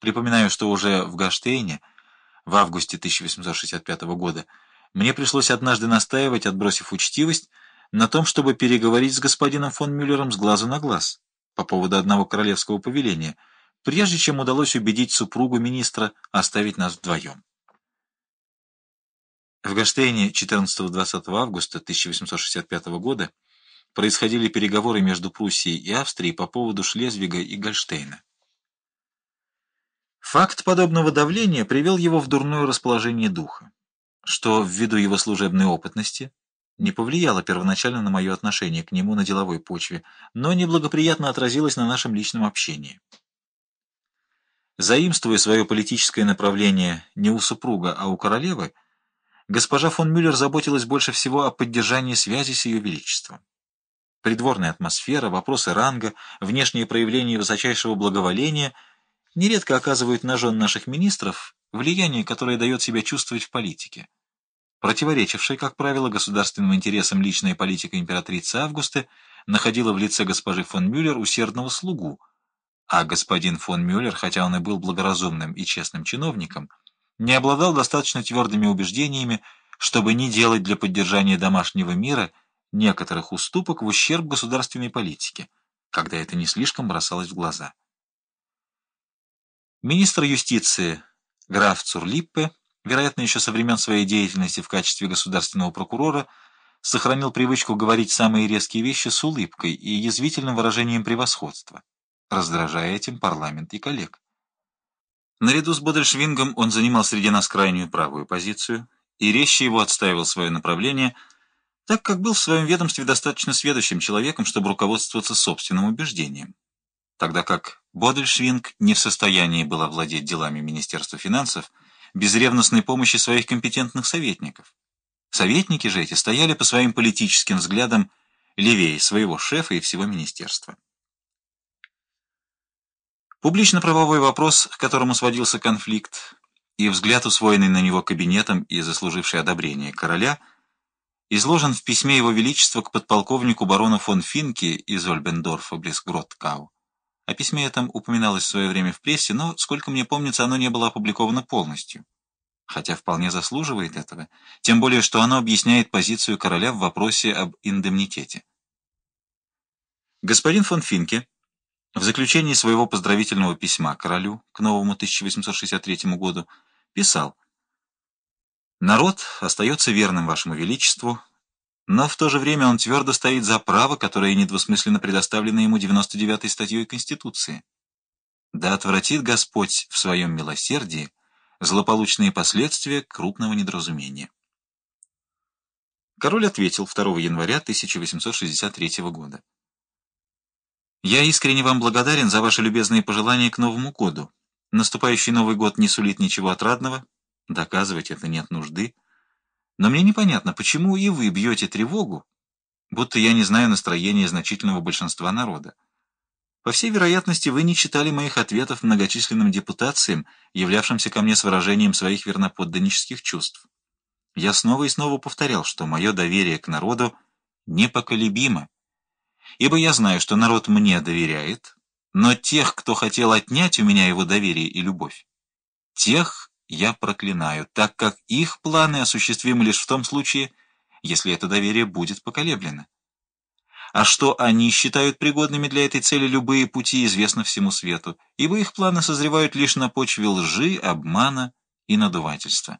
Припоминаю, что уже в Гаштейне, в августе 1865 года, мне пришлось однажды настаивать, отбросив учтивость, на том, чтобы переговорить с господином фон Мюллером с глазу на глаз по поводу одного королевского повеления, прежде чем удалось убедить супругу министра оставить нас вдвоем. В Гаштейне 14-20 августа 1865 года происходили переговоры между Пруссией и Австрией по поводу Шлезвига и Гольштейна. Факт подобного давления привел его в дурное расположение духа, что ввиду его служебной опытности не повлияло первоначально на мое отношение к нему на деловой почве, но неблагоприятно отразилось на нашем личном общении. Заимствуя свое политическое направление не у супруга, а у королевы, госпожа фон Мюллер заботилась больше всего о поддержании связи с ее величеством. Придворная атмосфера, вопросы ранга, внешние проявления высочайшего благоволения нередко оказывают на жен наших министров влияние, которое дает себя чувствовать в политике. Противоречившая, как правило, государственным интересам личная политика императрицы Августы находила в лице госпожи фон Мюллер усердного слугу, а господин фон Мюллер, хотя он и был благоразумным и честным чиновником, не обладал достаточно твердыми убеждениями, чтобы не делать для поддержания домашнего мира некоторых уступок в ущерб государственной политике, когда это не слишком бросалось в глаза. Министр юстиции граф Цурлиппе вероятно, еще со времен своей деятельности в качестве государственного прокурора, сохранил привычку говорить самые резкие вещи с улыбкой и язвительным выражением превосходства, раздражая этим парламент и коллег. Наряду с Бодельшвингом он занимал среди нас крайнюю правую позицию и резче его отстаивал свое направление, так как был в своем ведомстве достаточно сведущим человеком, чтобы руководствоваться собственным убеждением, тогда как Бодельшвинг не в состоянии был овладеть делами Министерства финансов, без ревностной помощи своих компетентных советников. Советники же эти стояли по своим политическим взглядам левее своего шефа и всего министерства. Публично-правовой вопрос, к которому сводился конфликт, и взгляд, усвоенный на него кабинетом и заслуживший одобрение короля, изложен в письме Его Величества к подполковнику барону фон Финке из Ольбендорфа близ Гроткау. О письме этом упоминалось в свое время в прессе, но, сколько мне помнится, оно не было опубликовано полностью. Хотя вполне заслуживает этого, тем более, что оно объясняет позицию короля в вопросе об индемнитете. Господин фон Финке в заключении своего поздравительного письма королю к новому 1863 году писал «Народ остается верным вашему величеству, но в то же время он твердо стоит за право, которое недвусмысленно предоставлено ему 99-й статьей Конституции. Да отвратит Господь в своем милосердии злополучные последствия крупного недоразумения. Король ответил 2 января 1863 года. «Я искренне вам благодарен за ваши любезные пожелания к Новому году. Наступающий Новый год не сулит ничего отрадного, доказывать это нет нужды». Но мне непонятно, почему и вы бьете тревогу, будто я не знаю настроения значительного большинства народа. По всей вероятности, вы не читали моих ответов многочисленным депутациям, являвшимся ко мне с выражением своих верноподданнических чувств. Я снова и снова повторял, что мое доверие к народу непоколебимо, ибо я знаю, что народ мне доверяет, но тех, кто хотел отнять у меня его доверие и любовь, тех я проклинаю, так как их планы осуществимы лишь в том случае, если это доверие будет поколеблено. А что они считают пригодными для этой цели любые пути, известно всему свету, ибо их планы созревают лишь на почве лжи, обмана и надувательства.